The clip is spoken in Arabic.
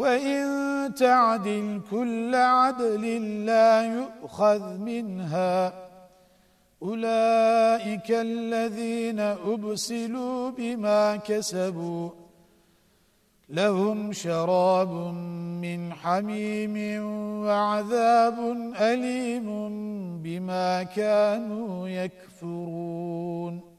وإن تعدل كل عدل لا يؤخذ منها. أولئك الذين أبسلوا بما كسبوا. لهم شراب من حميم وعذاب أليم بما كانوا يكفرون.